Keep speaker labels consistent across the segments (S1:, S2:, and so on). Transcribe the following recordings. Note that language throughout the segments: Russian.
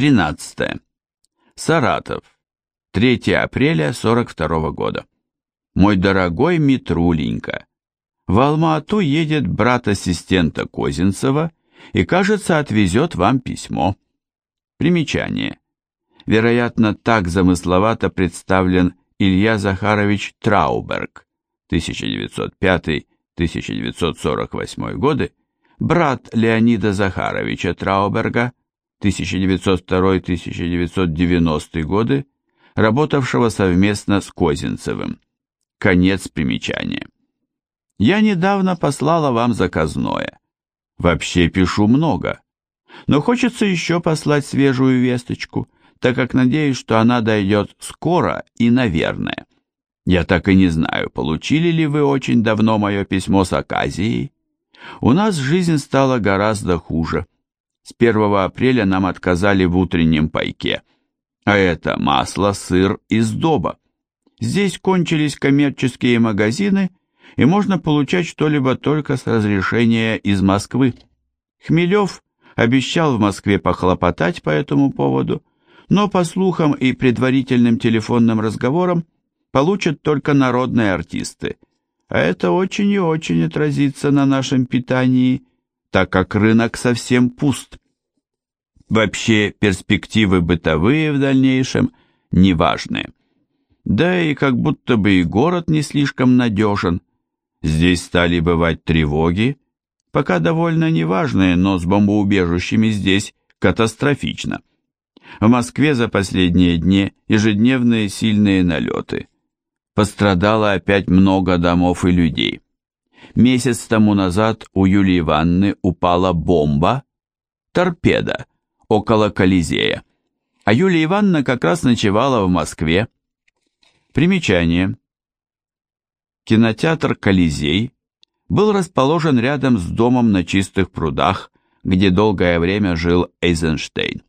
S1: 13. Саратов. 3 апреля 42 года. Мой дорогой Митруленька, в Алма-Ату едет брат-ассистента Козинцева и, кажется, отвезет вам письмо. Примечание. Вероятно, так замысловато представлен Илья Захарович Трауберг, 1905-1948 годы, брат Леонида Захаровича Трауберга, 1902-1990 годы, работавшего совместно с Козинцевым. Конец примечания. Я недавно послала вам заказное. Вообще пишу много. Но хочется еще послать свежую весточку, так как надеюсь, что она дойдет скоро и наверное. Я так и не знаю, получили ли вы очень давно мое письмо с Аказией. У нас жизнь стала гораздо хуже. С 1 апреля нам отказали в утреннем пайке. А это масло, сыр и сдоба. Здесь кончились коммерческие магазины, и можно получать что-либо только с разрешения из Москвы. Хмелев обещал в Москве похлопотать по этому поводу, но по слухам и предварительным телефонным разговорам получат только народные артисты, а это очень и очень отразится на нашем питании, так как рынок совсем пуст. Вообще перспективы бытовые в дальнейшем неважные. Да и как будто бы и город не слишком надежен. Здесь стали бывать тревоги, пока довольно неважные, но с бомбоубежищами здесь катастрофично. В Москве за последние дни ежедневные сильные налеты. Пострадало опять много домов и людей. Месяц тому назад у Юлии Ивановны упала бомба, торпеда, около Колизея. А Юлия Ивановна как раз ночевала в Москве. Примечание. Кинотеатр «Колизей» был расположен рядом с домом на Чистых прудах, где долгое время жил Эйзенштейн.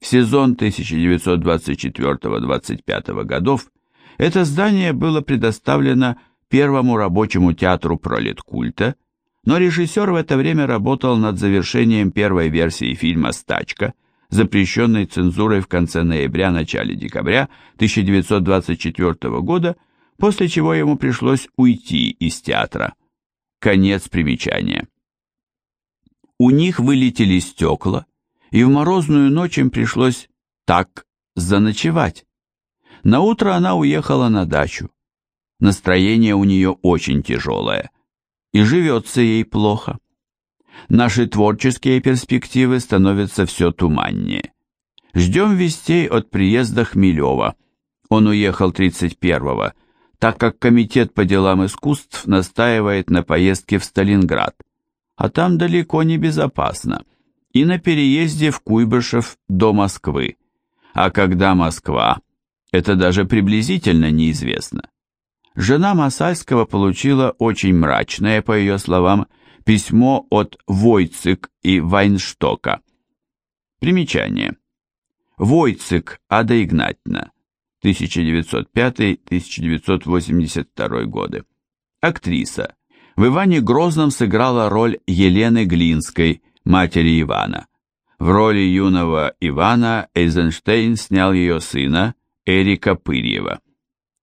S1: В сезон 1924-25 годов это здание было предоставлено первому рабочему театру пролеткульта, но режиссер в это время работал над завершением первой версии фильма «Стачка», запрещенной цензурой в конце ноября-начале декабря 1924 года, после чего ему пришлось уйти из театра. Конец примечания. У них вылетели стекла, и в морозную ночь им пришлось так заночевать. На утро она уехала на дачу. Настроение у нее очень тяжелое, и живется ей плохо. Наши творческие перспективы становятся все туманнее. Ждем вестей от приезда Хмелева. Он уехал 31-го, так как Комитет по делам искусств настаивает на поездке в Сталинград, а там далеко не безопасно, и на переезде в Куйбышев до Москвы. А когда Москва, это даже приблизительно неизвестно. Жена Масальского получила очень мрачное, по ее словам, письмо от Войцик и Вайнштока. Примечание. Войцик Ада Игнатьевна, 1905-1982 годы. Актриса. В Иване Грозном сыграла роль Елены Глинской, матери Ивана. В роли юного Ивана Эйзенштейн снял ее сына Эрика Пырьева.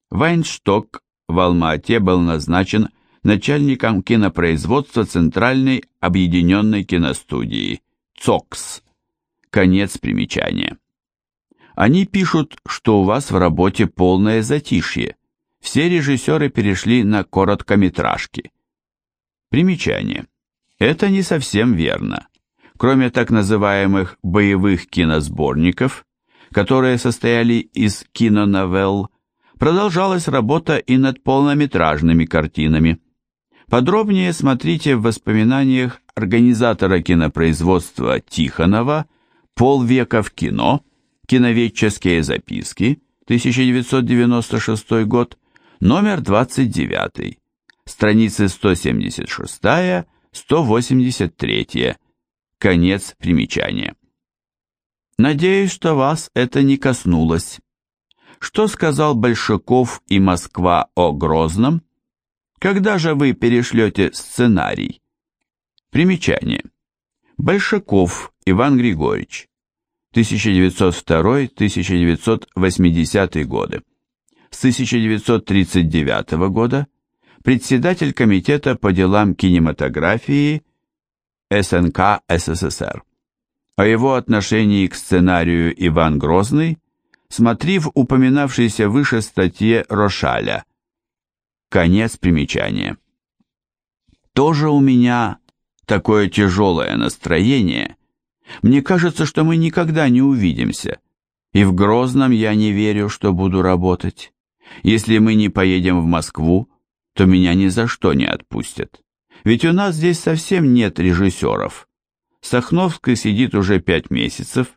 S1: Вайншток в Алма-Ате был назначен начальником кинопроизводства Центральной объединенной киностудии ЦОКС. Конец примечания. Они пишут, что у вас в работе полное затишье. Все режиссеры перешли на короткометражки. Примечание. Это не совсем верно. Кроме так называемых боевых киносборников, которые состояли из киноновелл, продолжалась работа и над полнометражными картинами. Подробнее смотрите в воспоминаниях организатора кинопроизводства Тихонова «Полвека в кино», Киноведческие записки, 1996 год, номер 29, страницы 176-183, конец примечания. Надеюсь, что вас это не коснулось. Что сказал Большаков и Москва о Грозном? Когда же вы перешлете сценарий? Примечание. Большаков Иван Григорьевич, 1902-1980 годы. С 1939 года председатель Комитета по делам кинематографии СНК СССР. О его отношении к сценарию Иван Грозный смотри в упоминавшейся выше статье Рошаля. Конец примечания. Тоже у меня такое тяжелое настроение. Мне кажется, что мы никогда не увидимся. И в Грозном я не верю, что буду работать. Если мы не поедем в Москву, то меня ни за что не отпустят. Ведь у нас здесь совсем нет режиссеров. Сахновский сидит уже пять месяцев,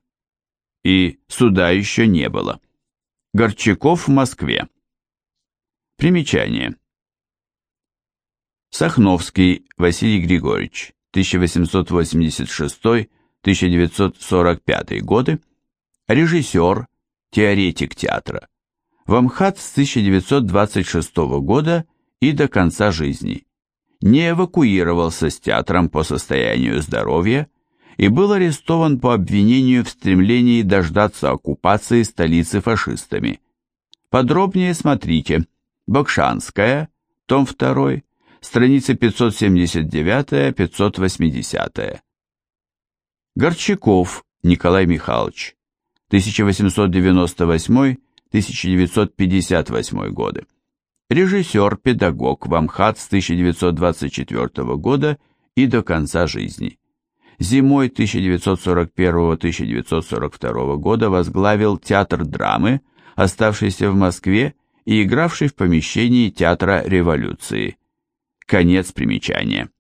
S1: и суда еще не было. Горчаков в Москве. Примечание. Сахновский Василий Григорьевич, 1886-1945 годы, режиссер, теоретик театра. В Амхат с 1926 года и до конца жизни. Не эвакуировался с театром по состоянию здоровья, и был арестован по обвинению в стремлении дождаться оккупации столицы фашистами. Подробнее смотрите. Бакшанская, том 2, страница 579-580. Горчаков Николай Михайлович, 1898-1958 годы. Режиссер, педагог в Амхат с 1924 года и до конца жизни зимой 1941-1942 года возглавил театр драмы, оставшийся в Москве и игравший в помещении Театра революции. Конец примечания.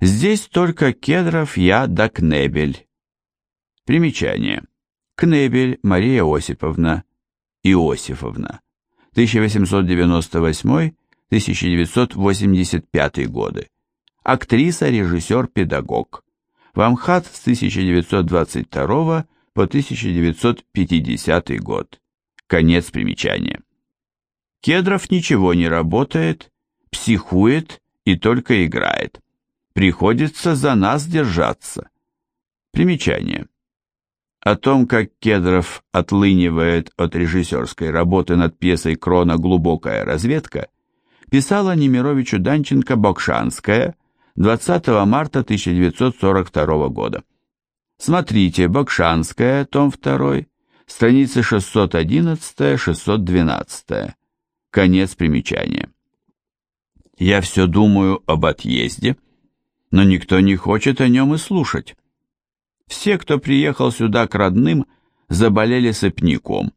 S1: Здесь только Кедров, я да Кнебель. Примечание. Кнебель Мария Осиповна, Иосифовна, 1898-1985 годы актриса, режиссер, педагог. В Амхат с 1922 по 1950 год. Конец примечания. Кедров ничего не работает, психует и только играет. Приходится за нас держаться. Примечание. О том, как Кедров отлынивает от режиссерской работы над пьесой Крона «Глубокая разведка», писала Немировичу Данченко Бокшанская 20 марта 1942 года. Смотрите, Бакшанская, том 2, страницы 611-612. Конец примечания. Я все думаю об отъезде, но никто не хочет о нем и слушать. Все, кто приехал сюда к родным, заболели сыпняком.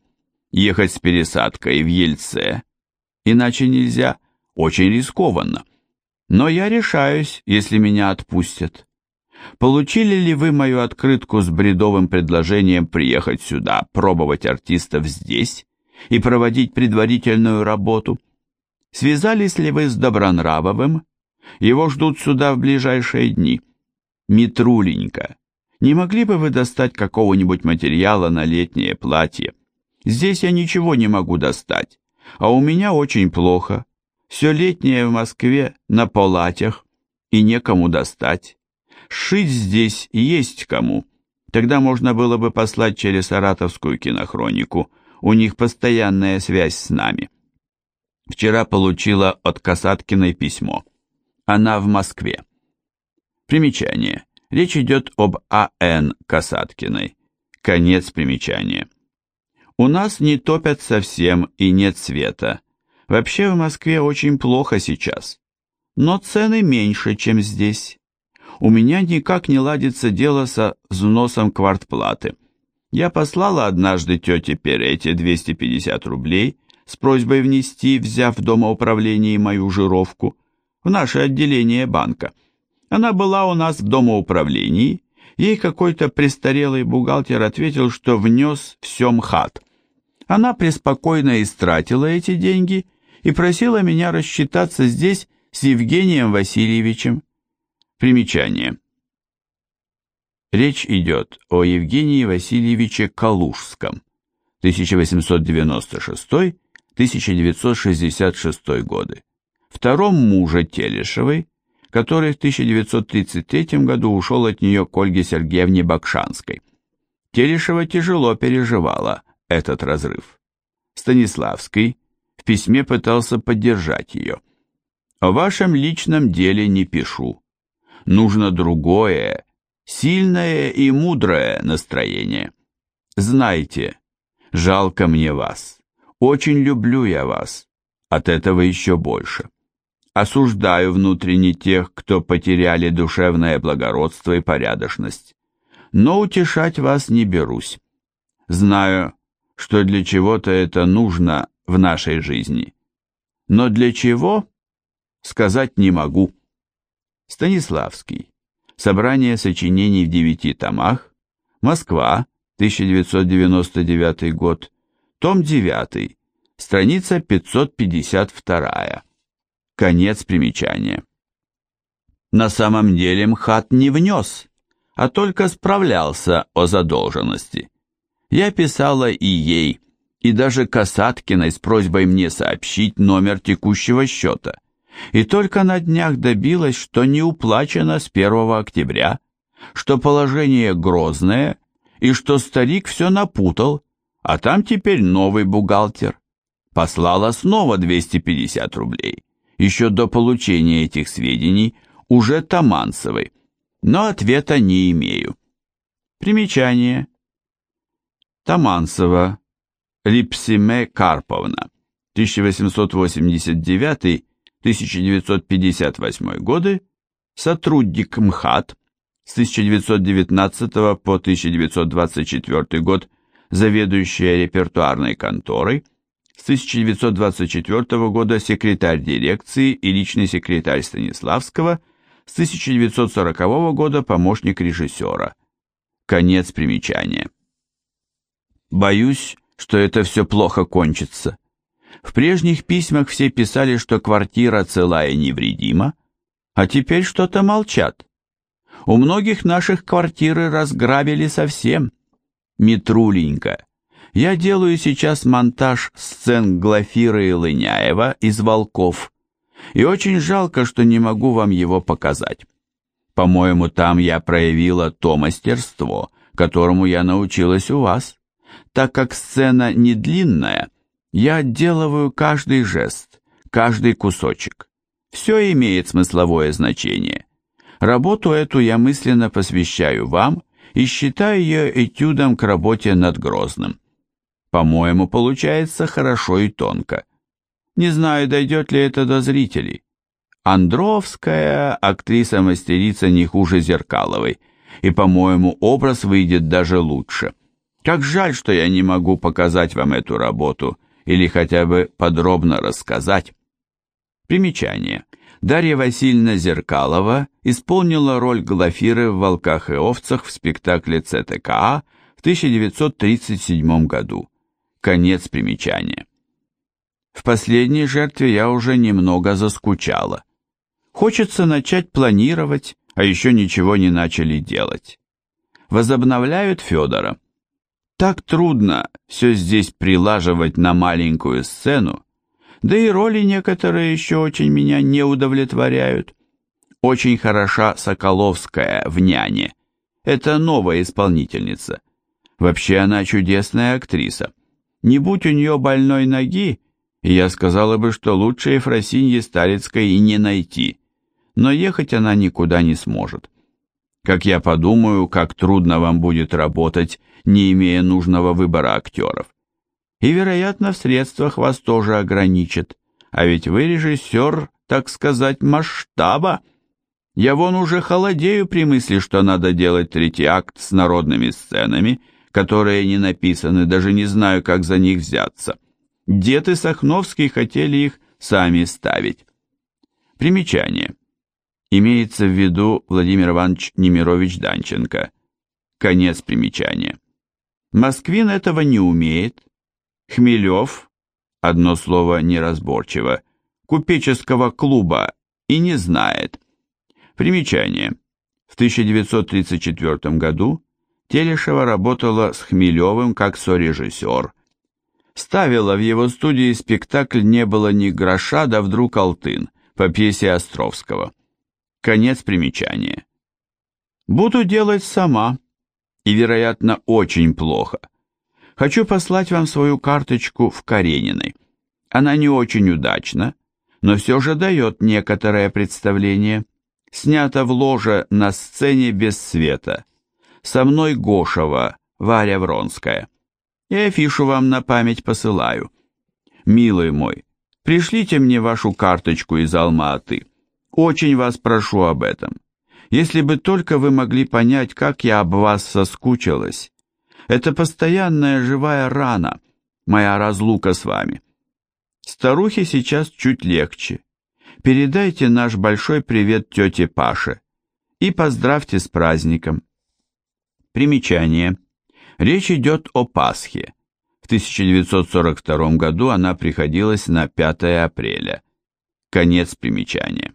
S1: Ехать с пересадкой в Ельце, иначе нельзя, очень рискованно. Но я решаюсь, если меня отпустят. Получили ли вы мою открытку с бредовым предложением приехать сюда, пробовать артистов здесь и проводить предварительную работу? Связались ли вы с Добронравовым? Его ждут сюда в ближайшие дни. Митруленька, не могли бы вы достать какого-нибудь материала на летнее платье? Здесь я ничего не могу достать, а у меня очень плохо. Все летнее в Москве на полатях, и некому достать. Шить здесь есть кому. Тогда можно было бы послать через Саратовскую кинохронику. У них постоянная связь с нами. Вчера получила от Касаткиной письмо. Она в Москве. Примечание. Речь идет об А.Н. Касаткиной. Конец примечания. У нас не топят совсем и нет света. Вообще в Москве очень плохо сейчас, но цены меньше, чем здесь. У меня никак не ладится дело со взносом квартплаты. Я послала однажды тете Перете 250 рублей с просьбой внести, взяв в домоуправлении мою жировку, в наше отделение банка. Она была у нас в домоуправлении, ей какой-то престарелый бухгалтер ответил, что внес все МХАТ. Она преспокойно истратила эти деньги и просила меня рассчитаться здесь с Евгением Васильевичем. Примечание. Речь идет о Евгении Васильевиче Калужском, 1896-1966 годы, втором муже Телешевой, который в 1933 году ушел от нее к Ольге Сергеевне Бакшанской. Телешева тяжело переживала этот разрыв. Станиславский в письме пытался поддержать ее. «О вашем личном деле не пишу. Нужно другое, сильное и мудрое настроение. Знайте, жалко мне вас. Очень люблю я вас. От этого еще больше. Осуждаю внутренне тех, кто потеряли душевное благородство и порядочность. Но утешать вас не берусь. Знаю, что для чего-то это нужно в нашей жизни. Но для чего, сказать не могу. Станиславский. Собрание сочинений в девяти томах. Москва, 1999 год. Том 9. Страница 552. Конец примечания. На самом деле МХАТ не внес, а только справлялся о задолженности. Я писала и ей, и даже Касаткиной с просьбой мне сообщить номер текущего счета. И только на днях добилась, что не уплачено с 1 октября, что положение грозное и что старик все напутал, а там теперь новый бухгалтер. Послала снова 250 рублей, еще до получения этих сведений, уже Таманцевой, но ответа не имею. Примечание. Таманцева, Липсиме Карповна, 1889-1958 годы, сотрудник МХАТ, с 1919 по 1924 год заведующая репертуарной конторой, с 1924 года секретарь дирекции и личный секретарь Станиславского, с 1940 года помощник режиссера. Конец примечания. Боюсь, что это все плохо кончится. В прежних письмах все писали, что квартира цела и невредима, а теперь что-то молчат. У многих наших квартиры разграбили совсем. Митруленька, я делаю сейчас монтаж сцен Глафира и Лыняева из «Волков», и очень жалко, что не могу вам его показать. По-моему, там я проявила то мастерство, которому я научилась у вас. Так как сцена не длинная, я отделываю каждый жест, каждый кусочек. Все имеет смысловое значение. Работу эту я мысленно посвящаю вам и считаю ее этюдом к работе над Грозным. По-моему, получается хорошо и тонко. Не знаю, дойдет ли это до зрителей. Андровская актриса-мастерица не хуже Зеркаловой, и, по-моему, образ выйдет даже лучше. Как жаль, что я не могу показать вам эту работу или хотя бы подробно рассказать. Примечание. Дарья Васильевна Зеркалова исполнила роль Глафиры в «Волках и овцах» в спектакле ЦТКА в 1937 году. Конец примечания. В последней жертве я уже немного заскучала. Хочется начать планировать, а еще ничего не начали делать. Возобновляют Федора. Так трудно все здесь прилаживать на маленькую сцену, да и роли некоторые еще очень меня не удовлетворяют. Очень хороша Соколовская в «Няне». Это новая исполнительница. Вообще она чудесная актриса. Не будь у нее больной ноги, я сказала бы, что лучше Ефросиньи Старицкой и не найти. Но ехать она никуда не сможет. Как я подумаю, как трудно вам будет работать, не имея нужного выбора актеров и, вероятно, в средствах вас тоже ограничат. А ведь вы режиссер, так сказать, масштаба. Я вон уже холодею при мысли, что надо делать третий акт с народными сценами, которые не написаны, даже не знаю, как за них взяться. Дед и Сахновский хотели их сами ставить. Примечание. Имеется в виду Владимир Иванович Немирович Данченко. Конец примечания. Москвин этого не умеет, Хмелев, одно слово неразборчиво, купеческого клуба и не знает. Примечание. В 1934 году Телешева работала с Хмелевым как сорежиссер. Ставила в его студии спектакль «Не было ни гроша, да вдруг Алтын» по пьесе Островского. Конец примечания. Буду делать сама. И, вероятно, очень плохо. Хочу послать вам свою карточку в Карениной. Она не очень удачна, но все же дает некоторое представление. Снято в ложе на сцене без света. Со мной Гошева, Варя Вронская. И афишу вам на память посылаю. Милый мой, пришлите мне вашу карточку из Алма-Аты. Очень вас прошу об этом. Если бы только вы могли понять, как я об вас соскучилась. Это постоянная живая рана, моя разлука с вами. Старухе сейчас чуть легче. Передайте наш большой привет тете Паше и поздравьте с праздником. Примечание. Речь идет о Пасхе. В 1942 году она приходилась на 5 апреля. Конец примечания.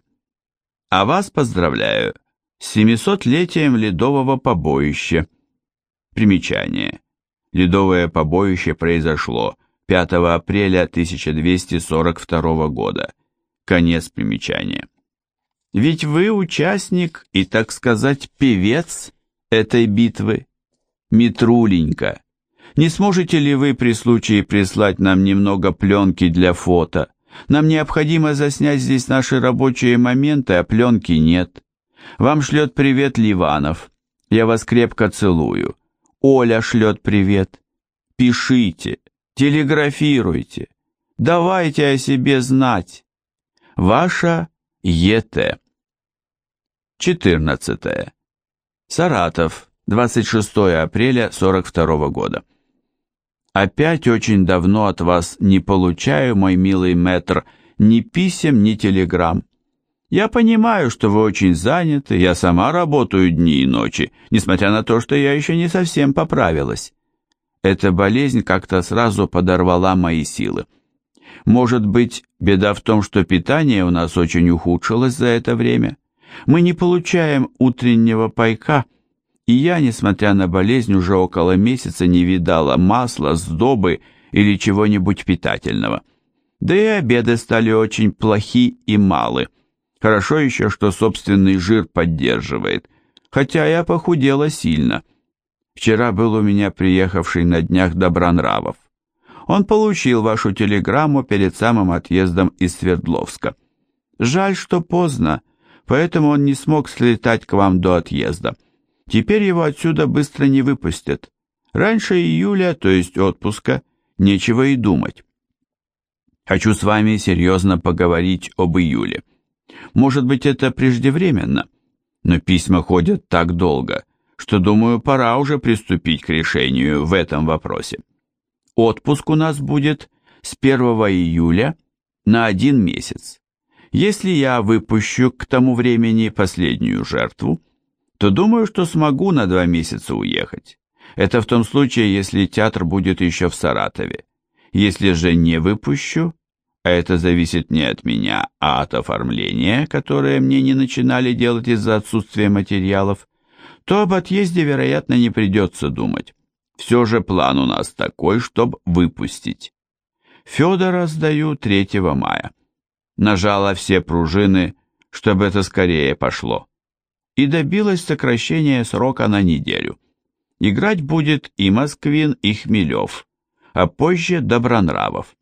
S1: А вас поздравляю с 700-летием ледового побоища. Примечание. Ледовое побоище произошло 5 апреля 1242 года. Конец примечания. Ведь вы участник и, так сказать, певец этой битвы. Митруленька, не сможете ли вы при случае прислать нам немного пленки для фото? Нам необходимо заснять здесь наши рабочие моменты, а пленки нет. Вам шлет привет Ливанов. Я вас крепко целую. Оля шлет привет. Пишите, телеграфируйте. Давайте о себе знать. Ваша ЕТ. 14. Саратов, 26 апреля 42 года. Опять очень давно от вас не получаю, мой милый мэтр, ни писем, ни телеграмм. Я понимаю, что вы очень заняты, я сама работаю дни и ночи, несмотря на то, что я еще не совсем поправилась. Эта болезнь как-то сразу подорвала мои силы. Может быть, беда в том, что питание у нас очень ухудшилось за это время. Мы не получаем утреннего пайка, и я, несмотря на болезнь, уже около месяца не видала масла, сдобы или чего-нибудь питательного. Да и обеды стали очень плохи и малы. Хорошо еще, что собственный жир поддерживает, хотя я похудела сильно. Вчера был у меня приехавший на днях Добронравов. Он получил вашу телеграмму перед самым отъездом из Свердловска. Жаль, что поздно, поэтому он не смог слетать к вам до отъезда. Теперь его отсюда быстро не выпустят. Раньше июля, то есть отпуска, нечего и думать. Хочу с вами серьезно поговорить об июле. Может быть, это преждевременно, но письма ходят так долго, что, думаю, пора уже приступить к решению в этом вопросе. Отпуск у нас будет с 1 июля на один месяц. Если я выпущу к тому времени последнюю жертву, то думаю, что смогу на два месяца уехать. Это в том случае, если театр будет еще в Саратове. Если же не выпущу, а это зависит не от меня, а от оформления, которое мне не начинали делать из-за отсутствия материалов, то об отъезде, вероятно, не придется думать. Все же план у нас такой, чтобы выпустить. Федора сдаю 3 мая. Нажала все пружины, чтобы это скорее пошло и добилась сокращения срока на неделю. Играть будет и Москвин, и Хмелев, а позже Добронравов.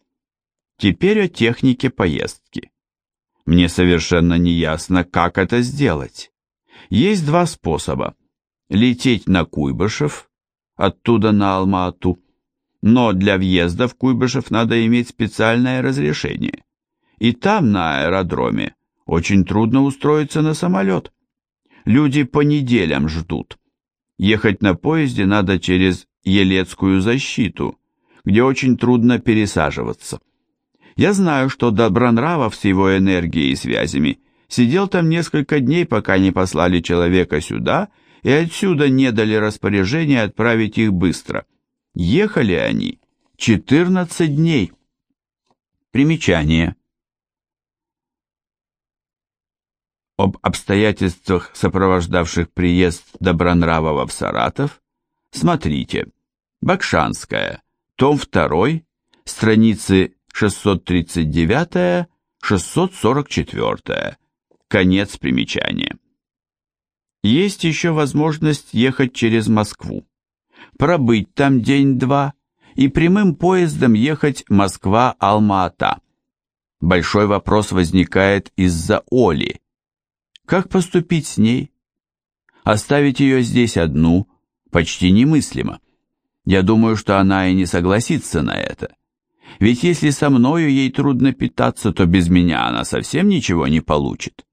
S1: Теперь о технике поездки. Мне совершенно не ясно, как это сделать. Есть два способа. Лететь на Куйбышев, оттуда на Алма-Ату, но для въезда в Куйбышев надо иметь специальное разрешение. И там, на аэродроме, очень трудно устроиться на самолет. Люди по неделям ждут. Ехать на поезде надо через Елецкую защиту, где очень трудно пересаживаться. Я знаю, что Добронравов с его энергией и связями сидел там несколько дней, пока не послали человека сюда, и отсюда не дали распоряжения отправить их быстро. Ехали они 14 дней. Примечание. об обстоятельствах, сопровождавших приезд Добронравова в Саратов, смотрите Бакшанская, том 2, страницы 639-644, конец примечания. Есть еще возможность ехать через Москву. пробыть там день-два и прямым поездом ехать Москва-Алма-Ата. Большой вопрос возникает из-за Оли. Как поступить с ней? Оставить ее здесь одну почти немыслимо. Я думаю, что она и не согласится на это. Ведь если со мною ей трудно питаться, то без меня она совсем ничего не получит.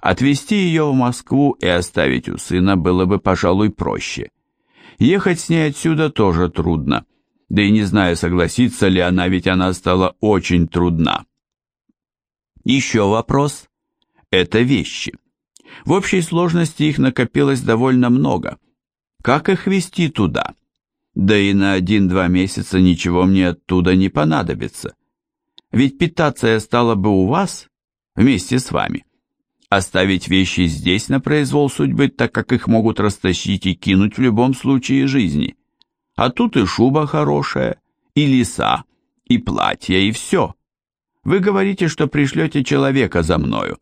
S1: Отвезти ее в Москву и оставить у сына было бы, пожалуй, проще. Ехать с ней отсюда тоже трудно. Да и не знаю, согласится ли она, ведь она стала очень трудна. Еще вопрос – это вещи. В общей сложности их накопилось довольно много. Как их везти туда? Да и на один-два месяца ничего мне оттуда не понадобится. Ведь питаться я стала бы у вас, вместе с вами. Оставить вещи здесь на произвол судьбы, так как их могут растащить и кинуть в любом случае жизни. А тут и шуба хорошая, и леса, и платье, и все. Вы говорите, что пришлете человека за мною.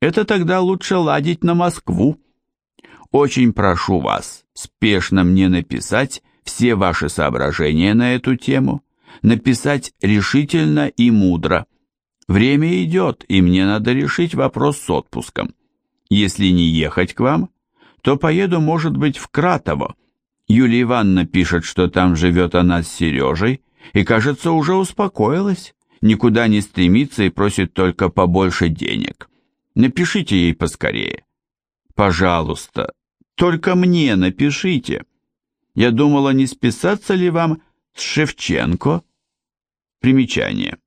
S1: Это тогда лучше ладить на Москву. Очень прошу вас спешно мне написать все ваши соображения на эту тему, написать решительно и мудро. Время идет, и мне надо решить вопрос с отпуском. Если не ехать к вам, то поеду, может быть, в Кратово. Юлия Ивановна пишет, что там живет она с Сережей, и, кажется, уже успокоилась, никуда не стремится и просит только побольше денег. Напишите ей поскорее. Пожалуйста, только мне напишите. Я думала, не списаться ли вам с Шевченко? Примечание.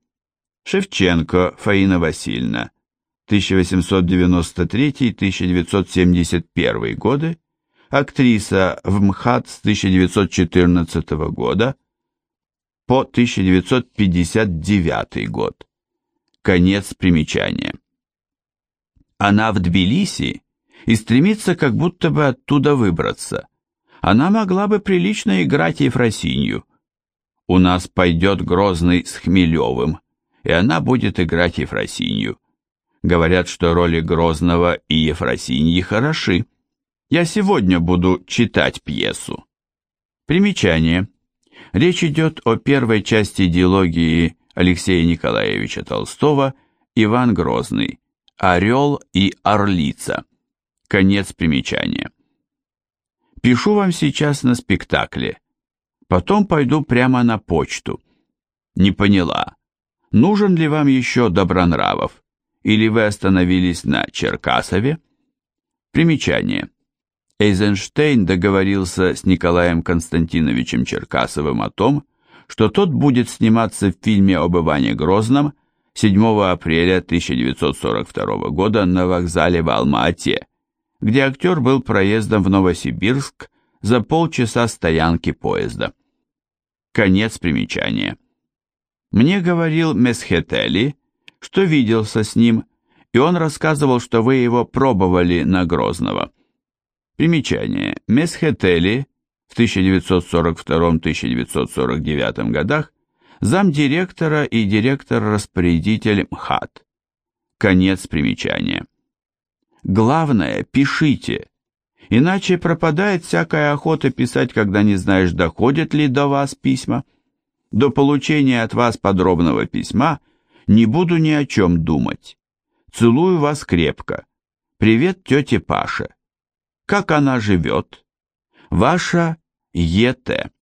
S1: Шевченко Фаина Васильевна, 1893-1971 годы, актриса в МХАТ с 1914 года по 1959 год. Конец примечания. Она в Тбилиси и стремится как будто бы оттуда выбраться она могла бы прилично играть Ефросинью. У нас пойдет Грозный с Хмелевым, и она будет играть Ефросинью. Говорят, что роли Грозного и Ефросиньи хороши. Я сегодня буду читать пьесу. Примечание. Речь идет о первой части диалогии Алексея Николаевича Толстого «Иван Грозный. Орел и Орлица». Конец примечания. Пишу вам сейчас на спектакле. Потом пойду прямо на почту. Не поняла, нужен ли вам еще Добронравов, или вы остановились на Черкасове? Примечание. Эйзенштейн договорился с Николаем Константиновичем Черкасовым о том, что тот будет сниматься в фильме об Иване Грозном 7 апреля 1942 года на вокзале в Алма-Ате, где актер был проездом в Новосибирск за полчаса стоянки поезда. Конец примечания. Мне говорил Месхетели, что виделся с ним, и он рассказывал, что вы его пробовали на Грозного. Примечание. Месхетели в 1942-1949 годах замдиректора и директор-распорядитель МХАТ. Конец примечания. Главное, пишите. Иначе пропадает всякая охота писать, когда не знаешь, доходят ли до вас письма. До получения от вас подробного письма не буду ни о чем думать. Целую вас крепко. Привет тете Паше. Как она живет? Ваша Е.Т.